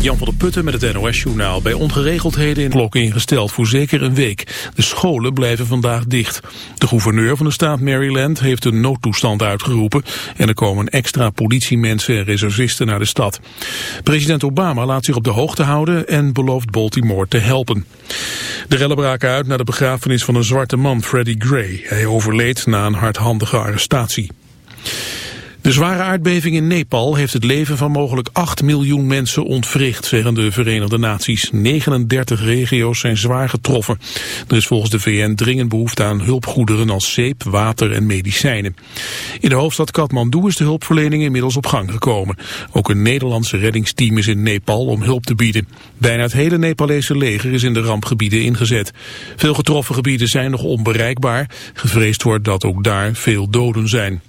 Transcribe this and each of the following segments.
Jan van der Putten met het NOS-journaal. Bij ongeregeldheden in klok ingesteld voor zeker een week. De scholen blijven vandaag dicht. De gouverneur van de staat Maryland heeft een noodtoestand uitgeroepen... en er komen extra politiemensen en reservisten naar de stad. President Obama laat zich op de hoogte houden en belooft Baltimore te helpen. De rellen braken uit na de begrafenis van een zwarte man, Freddie Gray. Hij overleed na een hardhandige arrestatie. De zware aardbeving in Nepal heeft het leven van mogelijk 8 miljoen mensen ontwricht, zeggen de Verenigde Naties. 39 regio's zijn zwaar getroffen. Er is volgens de VN dringend behoefte aan hulpgoederen als zeep, water en medicijnen. In de hoofdstad Kathmandu is de hulpverlening inmiddels op gang gekomen. Ook een Nederlandse reddingsteam is in Nepal om hulp te bieden. Bijna het hele Nepalese leger is in de rampgebieden ingezet. Veel getroffen gebieden zijn nog onbereikbaar. Gevreesd wordt dat ook daar veel doden zijn.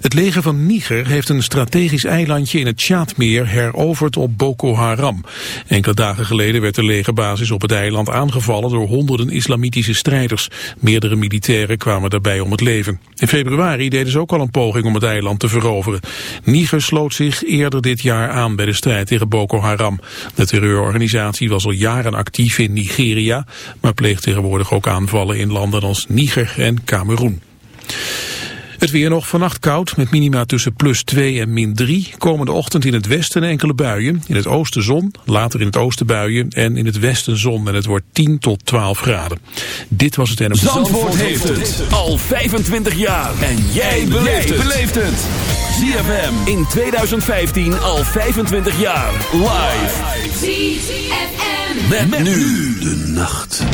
Het leger van Niger heeft een strategisch eilandje in het Tjaadmeer heroverd op Boko Haram. Enkele dagen geleden werd de legerbasis op het eiland aangevallen door honderden islamitische strijders. Meerdere militairen kwamen daarbij om het leven. In februari deden ze ook al een poging om het eiland te veroveren. Niger sloot zich eerder dit jaar aan bij de strijd tegen Boko Haram. De terreurorganisatie was al jaren actief in Nigeria, maar pleegt tegenwoordig ook aanvallen in landen als Niger en Cameroen. Het weer nog vannacht koud met minima tussen plus 2 en min 3. Komende ochtend in het westen enkele buien. In het oosten zon, later in het oosten buien en in het westen zon. En het wordt 10 tot 12 graden. Dit was het NMV. Zandvoort, Zandvoort heeft het al 25 jaar. En jij beleeft het. ZFM in 2015 al 25 jaar. Live. ZFM. Met, met nu de nacht.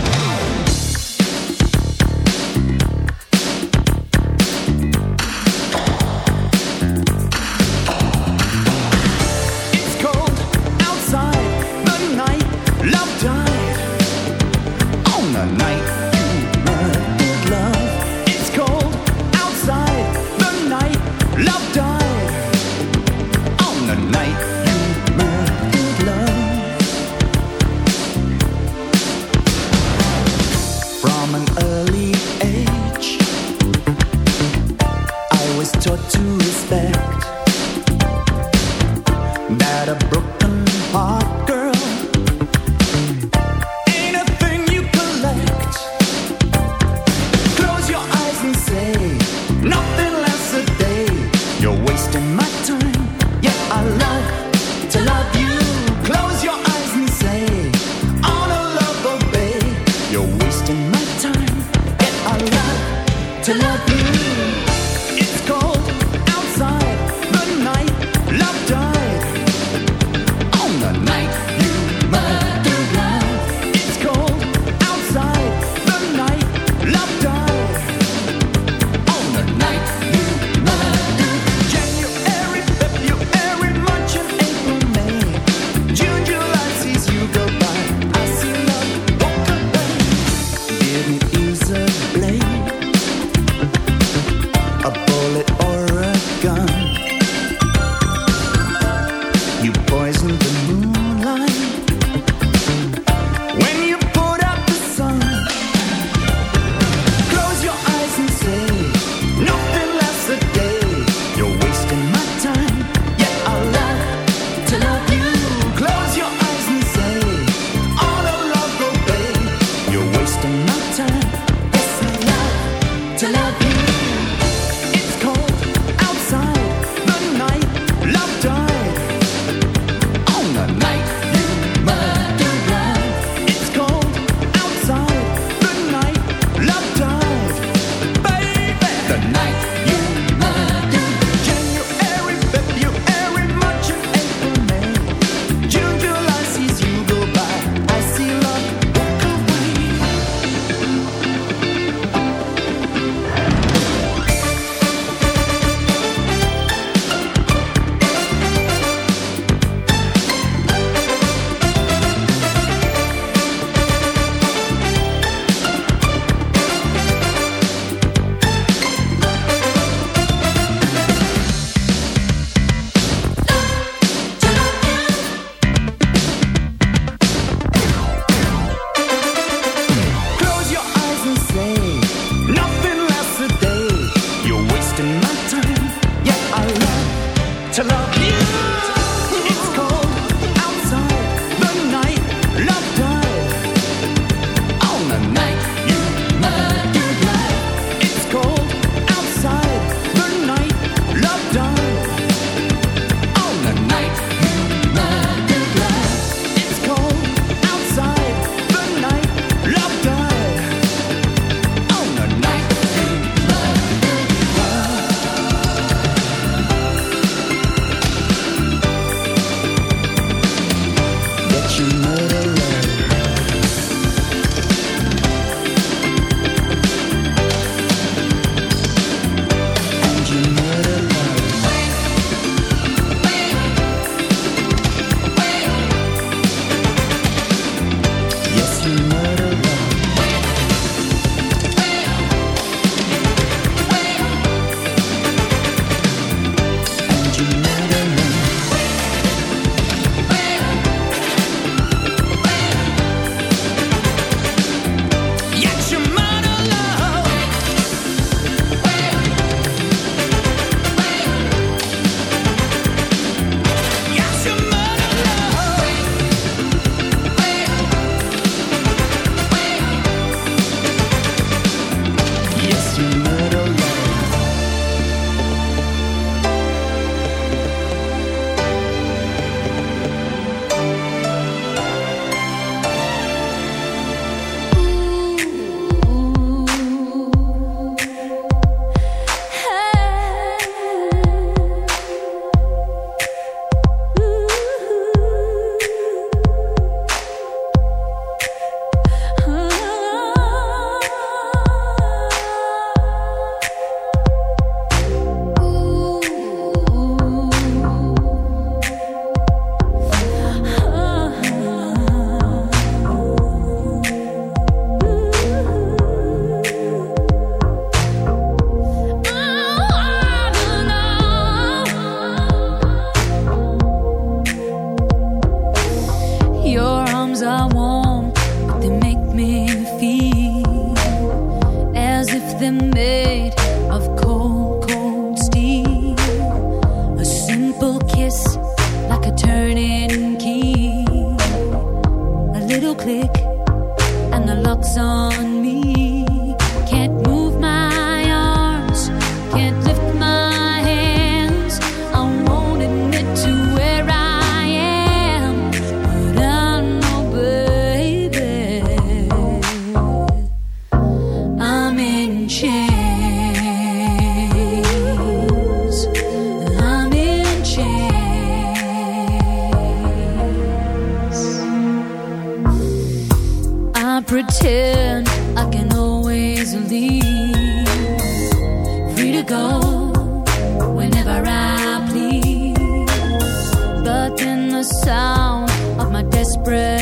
simple kiss, like a turning key. A little click, and the lock's on. spread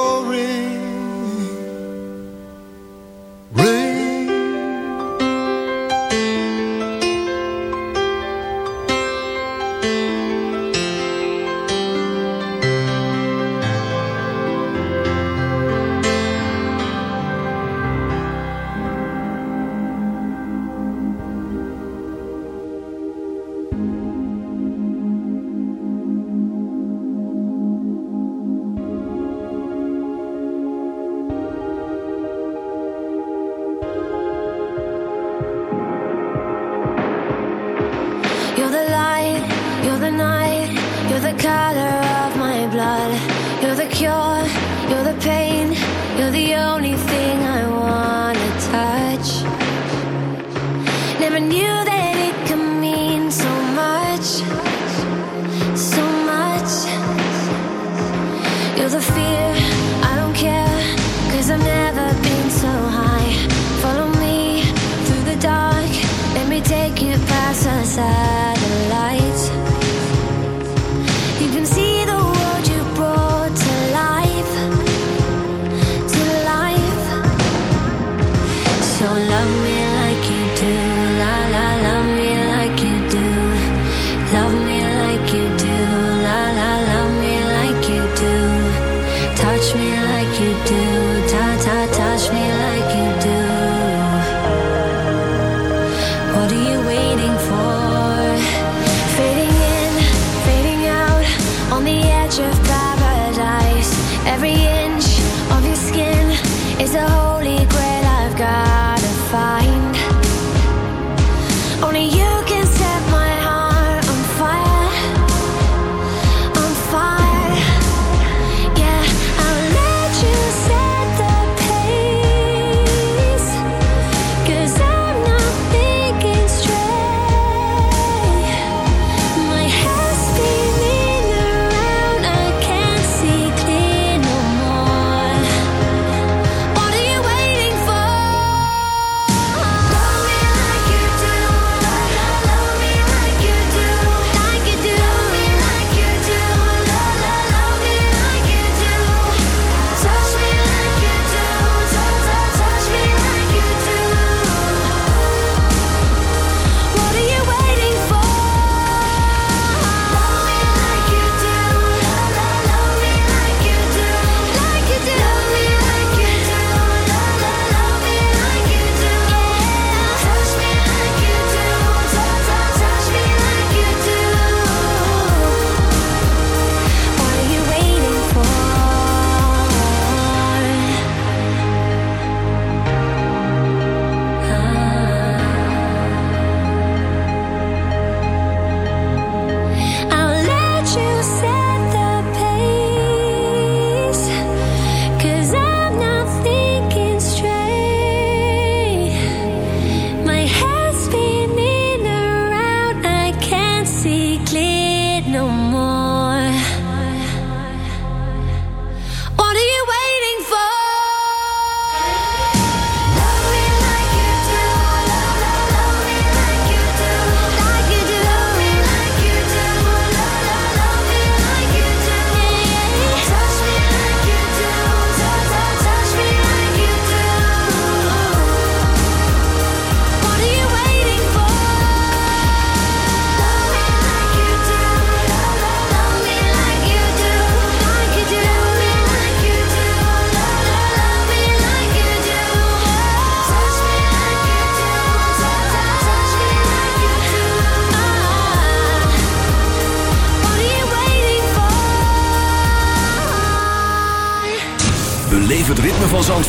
touch me like you do.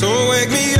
So wake me up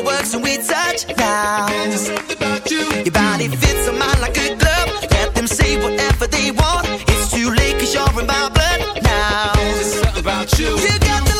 see fireworks when we touch now. Just something about you. Your body fits on mine like a glove. Let them say whatever they want. It's too late cause you're in my blood now. Just something about you. You got the